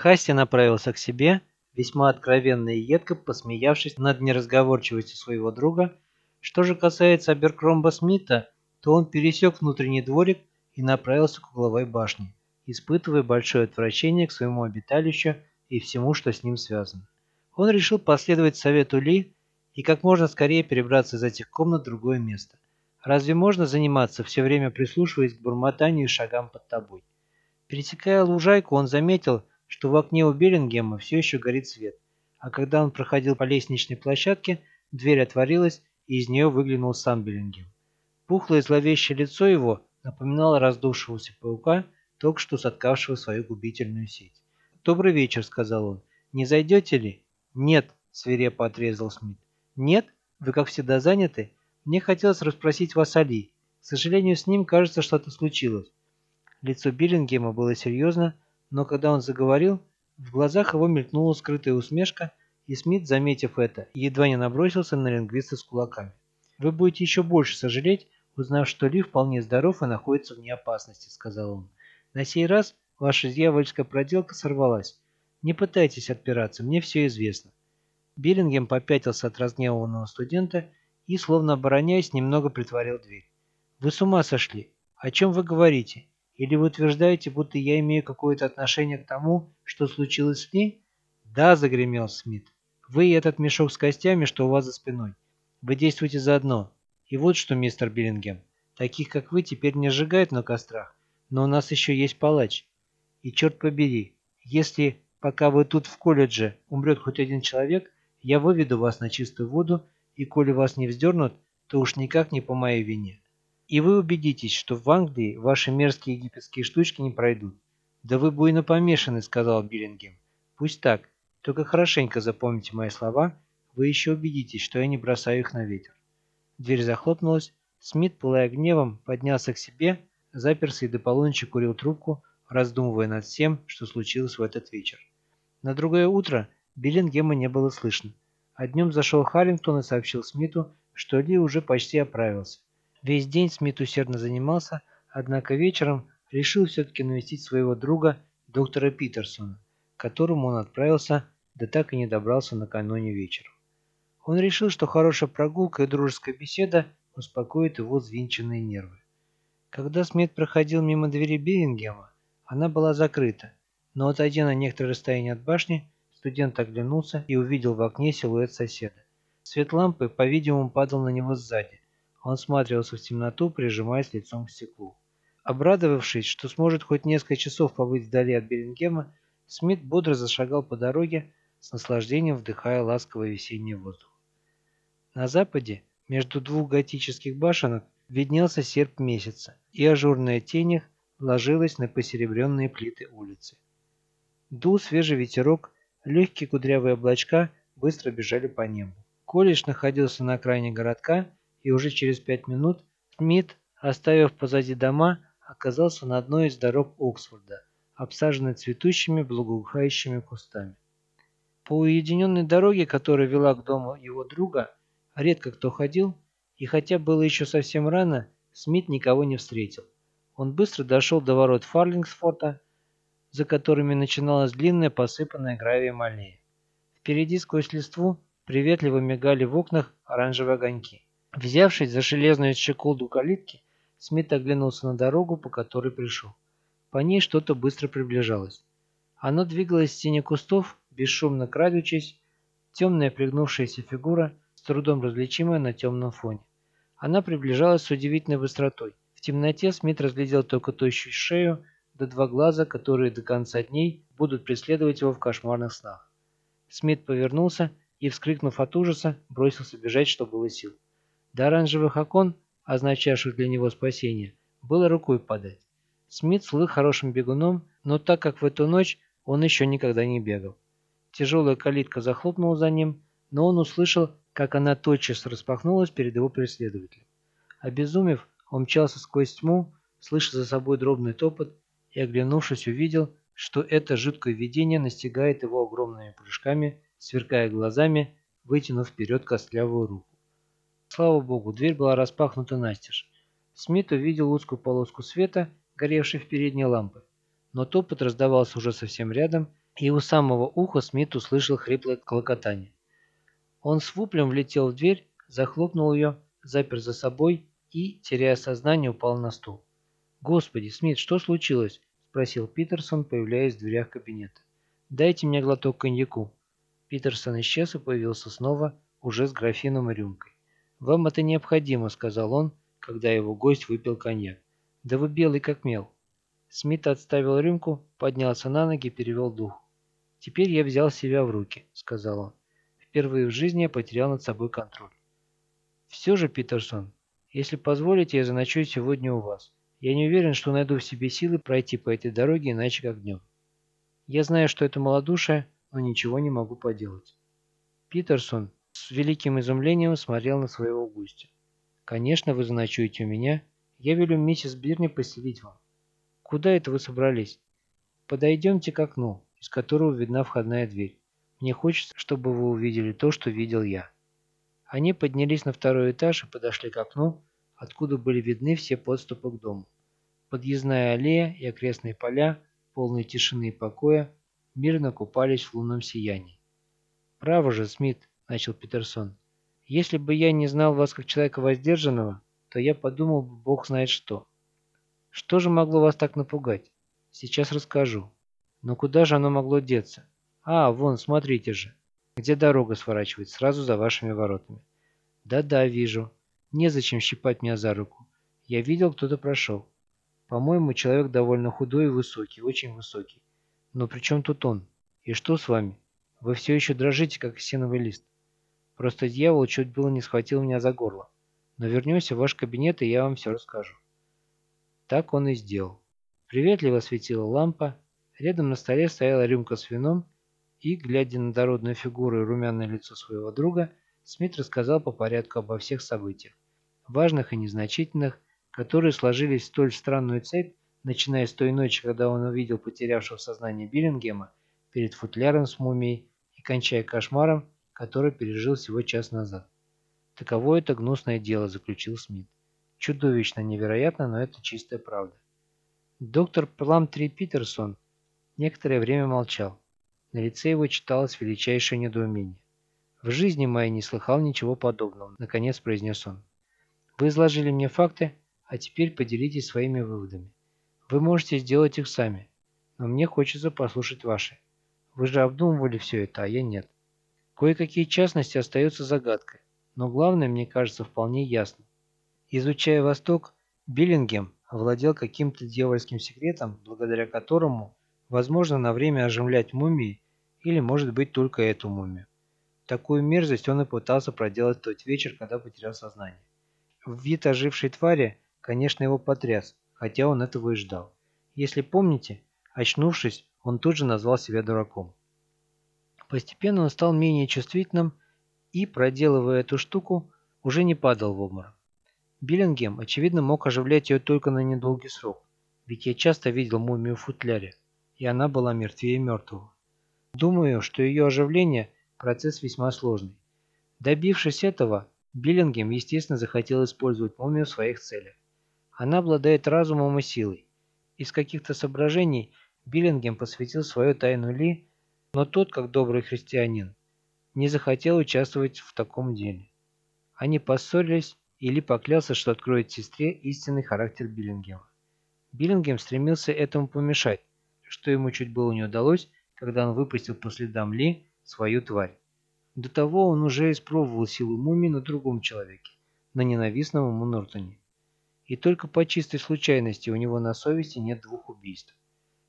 Хасти направился к себе, весьма откровенно и едко посмеявшись над неразговорчивостью своего друга. Что же касается Аберкромба Смита, то он пересек внутренний дворик и направился к угловой башне, испытывая большое отвращение к своему обиталищу и всему, что с ним связано. Он решил последовать совету Ли и как можно скорее перебраться из этих комнат в другое место. Разве можно заниматься все время прислушиваясь к бормотанию и шагам под тобой? Пересекая лужайку, он заметил, что в окне у Беллингема все еще горит свет, а когда он проходил по лестничной площадке, дверь отворилась, и из нее выглянул сам Беллингем. Пухлое зловещее лицо его напоминало раздувшегося паука, только что соткавшего свою губительную сеть. «Добрый вечер», — сказал он. «Не зайдете ли?» «Нет», — свирепо отрезал Смит. «Нет? Вы, как всегда, заняты? Мне хотелось расспросить вас о Ли. К сожалению, с ним, кажется, что-то случилось». Лицо Биллингема было серьезно, но когда он заговорил, в глазах его мелькнула скрытая усмешка, и Смит, заметив это, едва не набросился на лингвиста с кулаками. «Вы будете еще больше сожалеть, узнав, что Ли вполне здоров и находится вне опасности», — сказал он. «На сей раз ваша дьявольская проделка сорвалась. Не пытайтесь отпираться, мне все известно». Биллингем попятился от разгневанного студента и, словно обороняясь, немного притворил дверь. «Вы с ума сошли? О чем вы говорите? Или вы утверждаете, будто я имею какое-то отношение к тому, что случилось с ней? Да, загремел Смит. Вы и этот мешок с костями, что у вас за спиной. Вы действуете заодно. И вот что, мистер Биллингем, таких как вы теперь не сжигают на кострах, но у нас еще есть палач. И черт побери, если, пока вы тут в колледже, умрет хоть один человек, я выведу вас на чистую воду, и коли вас не вздернут, то уж никак не по моей вине. И вы убедитесь, что в Англии ваши мерзкие египетские штучки не пройдут. Да вы буйно помешаны, сказал Биллингем. Пусть так, только хорошенько запомните мои слова, вы еще убедитесь, что я не бросаю их на ветер. Дверь захлопнулась, Смит, пылая гневом, поднялся к себе, заперся и до полуночи курил трубку, раздумывая над всем, что случилось в этот вечер. На другое утро Биллингема не было слышно, а днем зашел Харрингтон и сообщил Смиту, что Ли уже почти оправился. Весь день Смит усердно занимался, однако вечером решил все-таки навестить своего друга, доктора Питерсона, к которому он отправился, да так и не добрался накануне вечером. Он решил, что хорошая прогулка и дружеская беседа успокоит его взвинченные нервы. Когда Смит проходил мимо двери Биллингема, она была закрыта, но отойдя на некоторое расстояние от башни, студент оглянулся и увидел в окне силуэт соседа. Свет лампы, по-видимому, падал на него сзади, он смотрелся в темноту, прижимаясь лицом к стеклу. Обрадовавшись, что сможет хоть несколько часов побыть вдали от Беллингема, Смит бодро зашагал по дороге, с наслаждением вдыхая ласковый весенний воздух. На западе, между двух готических башенок, виднелся серп месяца, и ажурная тень их ложилась на посеребренные плиты улицы. Дул свежий ветерок, легкие кудрявые облачка быстро бежали по небу. Колледж находился на окраине городка, и уже через пять минут Смит, оставив позади дома, оказался на одной из дорог Оксфорда, обсаженной цветущими благоухающими кустами. По уединенной дороге, которая вела к дому его друга, редко кто ходил, и хотя было еще совсем рано, Смит никого не встретил. Он быстро дошел до ворот Фарлингсфорта, за которыми начиналась длинная посыпанная гравием аллея. Впереди сквозь листву приветливо мигали в окнах оранжевые огоньки. Взявшись за железную щеколду калитки, Смит оглянулся на дорогу, по которой пришел. По ней что-то быстро приближалось. Оно двигалось в тени кустов, бесшумно крадучись, темная пригнувшаяся фигура, с трудом различимая на темном фоне. Она приближалась с удивительной быстротой. В темноте Смит разглядел только тощую шею, да два глаза, которые до конца дней будут преследовать его в кошмарных снах. Смит повернулся и, вскрикнув от ужаса, бросился бежать, что было сил. До оранжевых окон, означавших для него спасение, было рукой подать. Смит слыл хорошим бегуном, но так как в эту ночь он еще никогда не бегал. Тяжелая калитка захлопнула за ним, но он услышал, как она тотчас распахнулась перед его преследователем. Обезумев, он мчался сквозь тьму, слыша за собой дробный топот, и, оглянувшись, увидел, что это жуткое видение настигает его огромными прыжками, сверкая глазами, вытянув вперед костлявую руку. Слава богу, дверь была распахнута настежь. Смит увидел узкую полоску света, горевшей в передней лампы. Но топот раздавался уже совсем рядом, и у самого уха Смит услышал хриплое клокотание. Он с воплем влетел в дверь, захлопнул ее, запер за собой и, теряя сознание, упал на стул. «Господи, Смит, что случилось?» – спросил Питерсон, появляясь в дверях кабинета. «Дайте мне глоток коньяку». Питерсон исчез и появился снова, уже с графином и рюмкой. «Вам это необходимо», – сказал он, когда его гость выпил коньяк. «Да вы белый как мел». Смит отставил рюмку, поднялся на ноги перевел дух. «Теперь я взял себя в руки», — сказал он. «Впервые в жизни я потерял над собой контроль». «Все же, Питерсон, если позволите, я заночую сегодня у вас. Я не уверен, что найду в себе силы пройти по этой дороге иначе как днем. Я знаю, что это малодушие, но ничего не могу поделать». Питерсон с великим изумлением смотрел на своего гостя. «Конечно, вы заночуете у меня. Я велю миссис Бирни поселить вам. Куда это вы собрались? Подойдемте к окну, из которого видна входная дверь. Мне хочется, чтобы вы увидели то, что видел я. Они поднялись на второй этаж и подошли к окну, откуда были видны все подступы к дому. Подъездная аллея и окрестные поля, полные тишины и покоя, мирно купались в лунном сиянии. «Право же, Смит», — начал Питерсон, — «если бы я не знал вас как человека воздержанного, то я подумал бы, бог знает что. Что же могло вас так напугать? Сейчас расскажу. Но куда же оно могло деться? А, вон, смотрите же. Где дорога сворачивает? Сразу за вашими воротами. Да-да, вижу. Незачем щипать меня за руку. Я видел, кто-то прошел. По-моему, человек довольно худой и высокий, очень высокий. Но при чем тут он? И что с вами? Вы все еще дрожите, как сеновый лист. Просто дьявол чуть было не схватил меня за горло. Но вернемся в ваш кабинет, и я вам все расскажу. Так он и сделал. Приветливо светила лампа, рядом на столе стояла рюмка с вином, и, глядя на дородную фигуру и румяное лицо своего друга, Смит рассказал по порядку обо всех событиях, важных и незначительных, которые сложились в столь странную цепь, начиная с той ночи, когда он увидел потерявшего сознание Биллингема перед футляром с мумией и кончая кошмаром, который пережил всего час назад. Таково это гнусное дело, заключил Смит. Чудовищно невероятно, но это чистая правда. Доктор Пламтри Питерсон некоторое время молчал. На лице его читалось величайшее недоумение. «В жизни моей не слыхал ничего подобного», — наконец произнес он. «Вы изложили мне факты, а теперь поделитесь своими выводами. Вы можете сделать их сами, но мне хочется послушать ваши. Вы же обдумывали все это, а я нет. Кое-какие частности остаются загадкой, но главное, мне кажется, вполне ясно. Изучая Восток, Биллингем овладел каким-то дьявольским секретом, благодаря которому возможно на время оживлять мумии или, может быть, только эту мумию. Такую мерзость он и пытался проделать в тот вечер, когда потерял сознание. Вид ожившей твари, конечно, его потряс, хотя он этого и ждал. Если помните, очнувшись, он тут же назвал себя дураком. Постепенно он стал менее чувствительным и, проделывая эту штуку, уже не падал в обморок. Биллингем, очевидно, мог оживлять ее только на недолгий срок, ведь я часто видел мумию в футляре, и она была мертвее мертвого. Думаю, что ее оживление – процесс весьма сложный. Добившись этого, Биллингем, естественно, захотел использовать мумию в своих целях. Она обладает разумом и силой. Из каких-то соображений Биллингем посвятил свою тайну Ли, но тот, как добрый христианин, не захотел участвовать в таком деле. Они поссорились, или поклялся, что откроет сестре истинный характер Биллингема. Биллингем стремился этому помешать, что ему чуть было не удалось, когда он выпустил по следам Ли свою тварь. До того он уже испробовал силу мумии на другом человеке, на ненавистном ему Нортоне. И только по чистой случайности у него на совести нет двух убийств.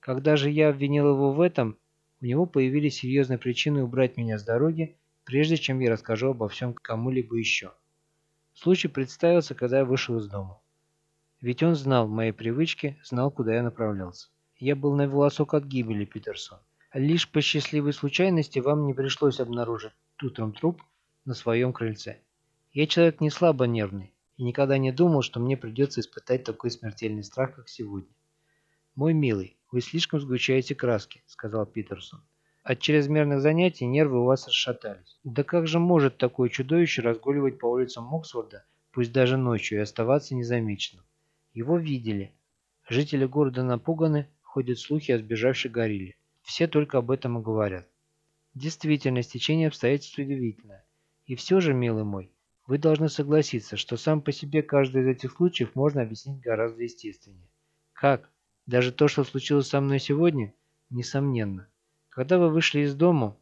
Когда же я обвинил его в этом, у него появились серьезные причины убрать меня с дороги, прежде чем я расскажу обо всем кому-либо еще. Случай представился, когда я вышел из дома. Ведь он знал мои привычки, знал, куда я направлялся. Я был на волосок от гибели, Питерсон. Лишь по счастливой случайности вам не пришлось обнаружить утром труп на своем крыльце. Я человек не слабо нервный и никогда не думал, что мне придется испытать такой смертельный страх, как сегодня. «Мой милый, вы слишком сгущаете краски», — сказал Питерсон. От чрезмерных занятий нервы у вас расшатались. Да как же может такое чудовище разгуливать по улицам Оксфорда, пусть даже ночью, и оставаться незамеченным? Его видели. Жители города напуганы, ходят слухи о сбежавшей горилле. все только об этом и говорят. Действительно, стечение обстоятельств удивительное. И все же, милый мой, вы должны согласиться, что сам по себе каждый из этих случаев можно объяснить гораздо естественнее. Как? Даже то, что случилось со мной сегодня? Несомненно. Когда вы вышли из дома,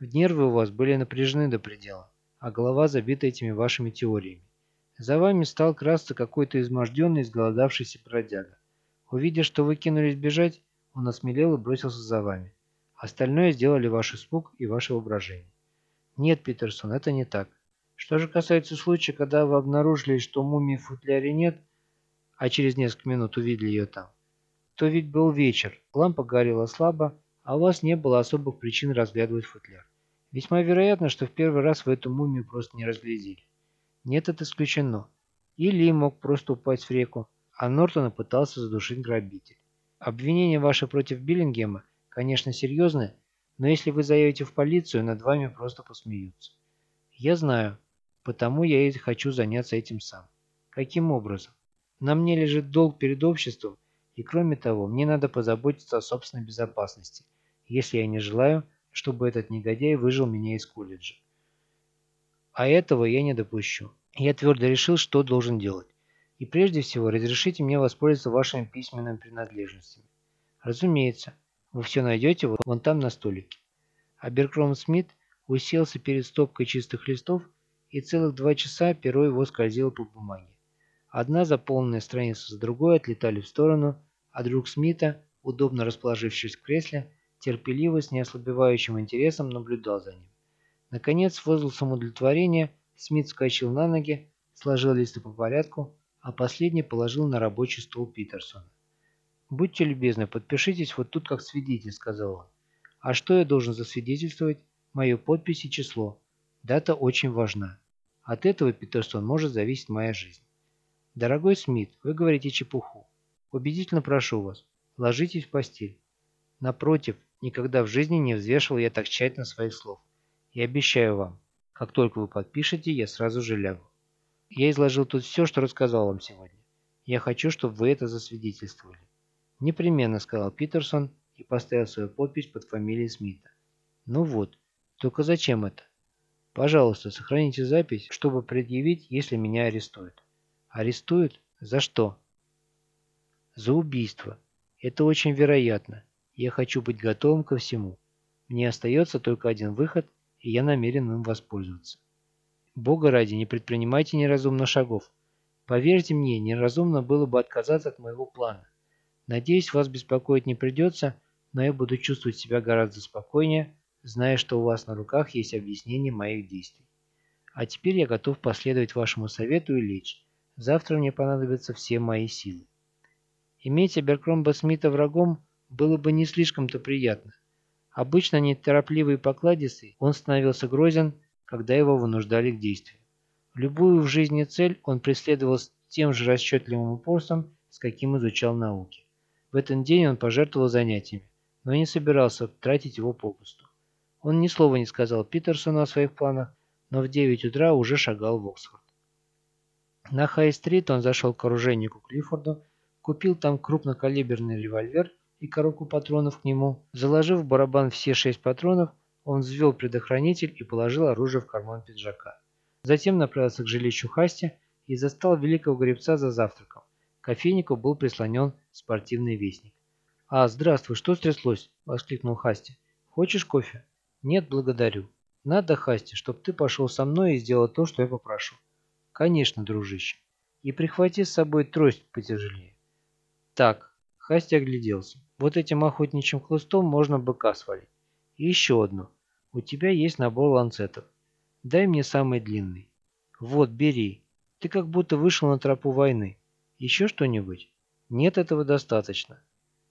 нервы у вас были напряжены до предела, а голова забита этими вашими теориями. За вами стал красться какой-то изможденный, изголодавшийся бродяга. Увидя, что вы кинулись бежать, он осмелел и бросился за вами. Остальное сделали ваш испуг и ваше воображение. Нет, Питерсон, это не так. Что же касается случая, когда вы обнаружили, что мумии в футляре нет, а через несколько минут увидели ее там, то ведь был вечер, лампа горела слабо, а у вас не было особых причин разглядывать футляр. Весьма вероятно, что в первый раз вы эту мумию просто не разглядели. Нет, это исключено. Или мог просто упасть в реку, а Нортона пытался задушить грабитель. Обвинение ваше против Биллингема Конечно, серьезно, но если вы заявите в полицию, над вами просто посмеются. Я знаю, потому я и хочу заняться этим сам. Каким образом? На мне лежит долг перед обществом, и кроме того, мне надо позаботиться о собственной безопасности, если я не желаю, чтобы этот негодяй выжил меня из колледжа. А этого я не допущу. Я твердо решил, что должен делать. И прежде всего, разрешите мне воспользоваться вашими письменными принадлежностями. Разумеется, вы все найдете вон там на столике. Аберкром Смит уселся перед стопкой чистых листов, и целых два часа перо его скользило по бумаге. Одна заполненная страница за другой отлетали в сторону, а друг Смита, удобно расположившись в кресле, терпеливо с неослабевающим интересом наблюдал за ним. Наконец, в возгласом удовлетворения, Смит вскочил на ноги, сложил листы по порядку, а последний положил на рабочий стол Питерсона. «Будьте любезны, подпишитесь вот тут как свидетель», — сказал он. «А что я должен засвидетельствовать? Мою подпись и число. Дата очень важна. От этого, Питерсон, может зависеть моя жизнь». «Дорогой Смит, вы говорите чепуху. Убедительно прошу вас, ложитесь в постель. Напротив, никогда в жизни не взвешивал я так тщательно своих слов. И обещаю вам, как только вы подпишете, я сразу же лягу. Я изложил тут все, что рассказал вам сегодня. Я хочу, чтобы вы это засвидетельствовали. «Непременно», — сказал Питерсон и поставил свою подпись под фамилией Смита. «Ну вот, только зачем это?» «Пожалуйста, сохраните запись, чтобы предъявить, если меня арестуют». «Арестуют? За что?» «За убийство. Это очень вероятно. Я хочу быть готовым ко всему. Мне остается только один выход, и я намерен им воспользоваться. Бога ради, не предпринимайте неразумных шагов. Поверьте мне, неразумно было бы отказаться от моего плана. Надеюсь, вас беспокоить не придется, но я буду чувствовать себя гораздо спокойнее, зная, что у вас на руках есть объяснение моих действий. А теперь я готов последовать вашему совету и лечь. Завтра мне понадобятся все мои силы. Иметь Аберкромба Смита врагом было бы не слишком-то приятно. Обычно неторопливый и покладистый, он становился грозен, когда его вынуждали к действию. Любую в жизни цель он преследовал с тем же расчетливым упорством, с каким изучал науки. В этот день он пожертвовал занятиями, но не собирался тратить его попусту. Он ни слова не сказал Питерсону о своих планах, но в 9 утра уже шагал в Оксфорд. На Хай-стрит он зашел к оружейнику Клиффорду, купил там крупнокалиберный револьвер и коробку патронов к нему. Заложив в барабан все шесть патронов, он взвел предохранитель и положил оружие в карман пиджака. Затем направился к жилищу Хасти и застал великого гребца за завтраком. К кофейнику был прислонен спортивный вестник. «А, здравствуй, что стряслось?» – воскликнул Хасти. «Хочешь кофе?» «Нет, благодарю. Надо, Хасти, чтобы ты пошел со мной и сделал то, что я попрошу». «Конечно, дружище. И прихвати с собой трость потяжелее». «Так», – Хасти огляделся. «Вот этим охотничьим хлыстом можно быка свалить. И еще одно. У тебя есть набор ланцетов. Дай мне самый длинный. Вот, бери. Ты как будто вышел на тропу войны. Еще что-нибудь?» Нет, этого достаточно.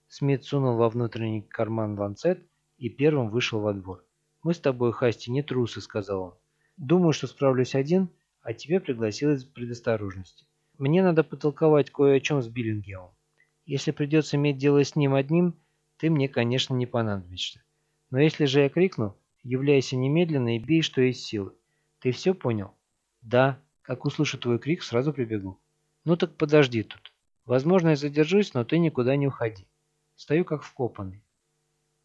Смит сунул во внутренний карман ланцет и первым вышел во двор. «Мы с тобой, Хасти, не трусы», — сказал он. «Думаю, что справлюсь один, а тебя пригласил из предосторожности. Мне надо потолковать кое о чем с Биллингемом. Если придется иметь дело с ним одним, ты мне, конечно, не понадобишься. Но если же я крикну, являйся немедленно и бей, что есть силы. Ты все понял? Да. Как услышу твой крик, сразу прибегу. Ну так подожди тут. Возможно, я задержусь, но ты никуда не уходи. Стою как вкопанный.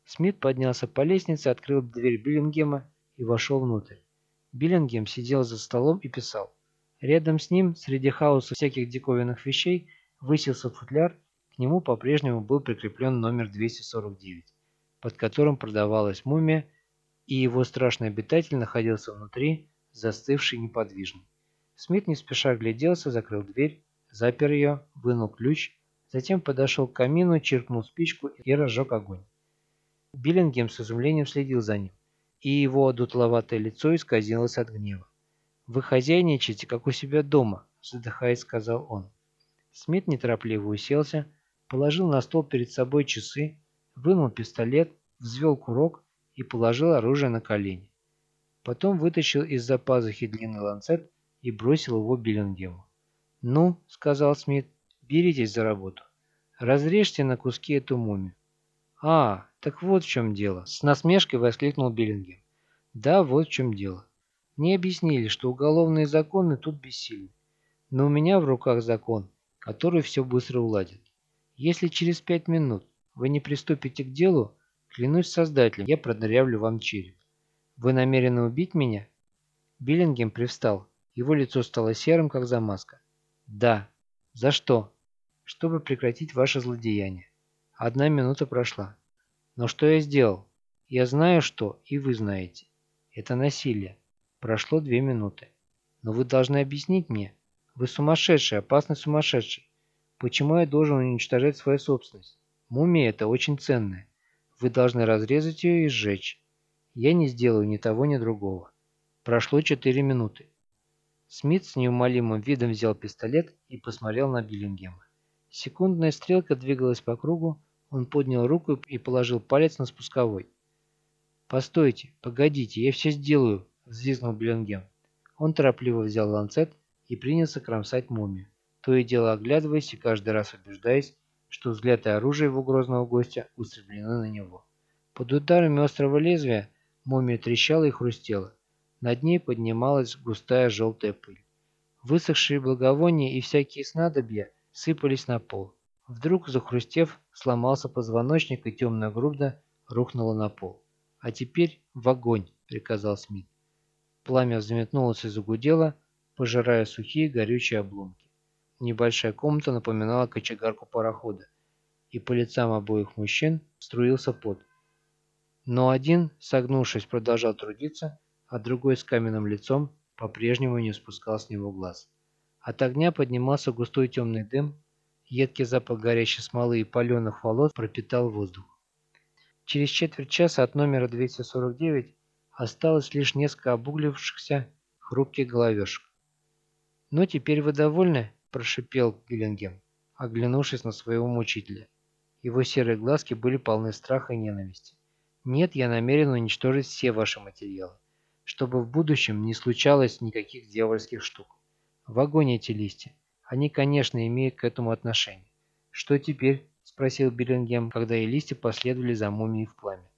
Смит поднялся по лестнице, открыл дверь Биллингема и вошел внутрь. Биллингем сидел за столом и писал. Рядом с ним, среди хаоса всяких диковинных вещей, высился футляр, к нему по-прежнему был прикреплен номер 249, под которым продавалась мумия, и его страшный обитатель находился внутри, застывший неподвижно. Смит не спеша гляделся, закрыл дверь, запер ее, вынул ключ, затем подошел к камину, чиркнул спичку и разжег огонь. Биллингем с изумлением следил за ним, и его дутловатое лицо исказилось от гнева. «Вы хозяйничаете, как у себя дома», – задыхаясь, сказал он. Смит неторопливо уселся, положил на стол перед собой часы, вынул пистолет, взвел курок и положил оружие на колени. Потом вытащил из-за пазухи длинный ланцет и бросил его Биллингему. «Ну», — сказал Смит, — «беритесь за работу. Разрежьте на куски эту мумию». «А, так вот в чем дело», — с насмешкой воскликнул Биллингем. «Да, вот в чем дело. Мне объяснили, что уголовные законы тут бессильны. Но у меня в руках закон, который все быстро уладит. Если через пять минут вы не приступите к делу, клянусь создателем, я продырявлю вам череп. Вы намерены убить меня?» Биллингем привстал. Его лицо стало серым, как замазка. «Да. За что?» «Чтобы прекратить ваше злодеяние. Одна минута прошла. Но что я сделал? Я знаю, что, и вы знаете. Это насилие. Прошло две минуты. Но вы должны объяснить мне. Вы сумасшедший, опасный сумасшедший. Почему я должен уничтожать свою собственность? Мумия это очень ценная. Вы должны разрезать ее и сжечь. Я не сделаю ни того, ни другого. Прошло четыре минуты. Смит с неумолимым видом взял пистолет и посмотрел на Биллингема. Секундная стрелка двигалась по кругу, он поднял руку и положил палец на спусковой. «Постойте, погодите, я все сделаю», — взвизгнул Биллингем. Он торопливо взял ланцет и принялся кромсать мумию, то и дело оглядываясь и каждый раз убеждаясь, что взгляд и оружие его грозного гостя устремлены на него. Под ударами острого лезвия мумия трещала и хрустела. Над ней поднималась густая желтая пыль. Высохшие благовония и всякие снадобья сыпались на пол. Вдруг, захрустев, сломался позвоночник, и темная груда рухнула на пол. «А теперь в огонь!» — приказал Смит. Пламя взметнулось и загудело, пожирая сухие горючие обломки. Небольшая комната напоминала кочегарку парохода, и по лицам обоих мужчин струился пот. Но один, согнувшись, продолжал трудиться, а другой с каменным лицом по-прежнему не спускал с него глаз. От огня поднимался густой темный дым, едкий запах горящей смолы и паленых волос пропитал воздух. Через четверть часа от номера 249 осталось лишь несколько обуглившихся хрупких головешек. «Ну, теперь вы довольны?» – прошипел Гиллингем, оглянувшись на своего мучителя. Его серые глазки были полны страха и ненависти. «Нет, я намерен уничтожить все ваши материалы чтобы в будущем не случалось никаких дьявольских штук. В огонь эти листья. Они, конечно, имеют к этому отношение. Что теперь? Спросил Биллингем, когда и листья последовали за мумией в пламя.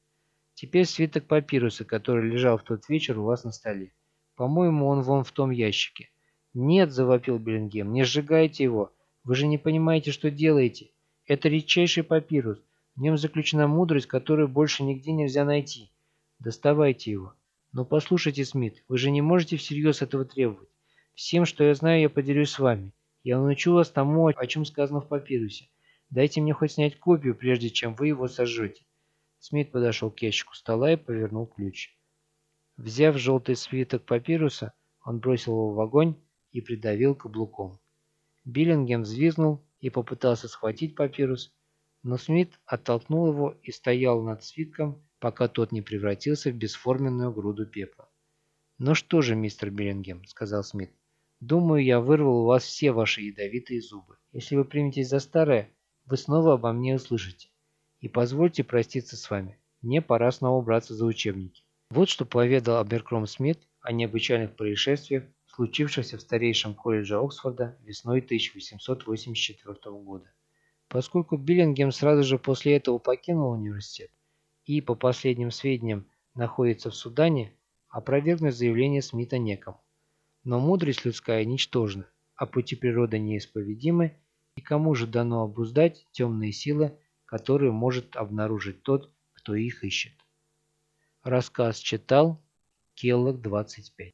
Теперь свиток папируса, который лежал в тот вечер у вас на столе. По-моему, он вон в том ящике. Нет, завопил Биллингем, не сжигайте его. Вы же не понимаете, что делаете. Это редчайший папирус. В нем заключена мудрость, которую больше нигде нельзя найти. Доставайте его. Но послушайте, Смит, вы же не можете всерьез этого требовать. Всем, что я знаю, я поделюсь с вами. Я научу вас тому, о чем сказано в папирусе. Дайте мне хоть снять копию, прежде чем вы его сожжете. Смит подошел к ящику стола и повернул ключ. Взяв желтый свиток папируса, он бросил его в огонь и придавил каблуком. Биллингем взвизгнул и попытался схватить папирус, но Смит оттолкнул его и стоял над свитком, пока тот не превратился в бесформенную груду пепла. «Ну что же, мистер Биллингем», — сказал Смит, — «думаю, я вырвал у вас все ваши ядовитые зубы. Если вы приметесь за старое, вы снова обо мне услышите. И позвольте проститься с вами. Мне пора снова браться за учебники». Вот что поведал Аберкром Смит о необычайных происшествиях, случившихся в старейшем колледже Оксфорда весной 1884 года. Поскольку Биллингем сразу же после этого покинул университет, и, по последним сведениям, находится в Судане, опровергнуть заявление Смита некому. Но мудрость людская ничтожна, а пути природы неисповедимы, и кому же дано обуздать темные силы, которые может обнаружить тот, кто их ищет. Рассказ читал Келлог 25.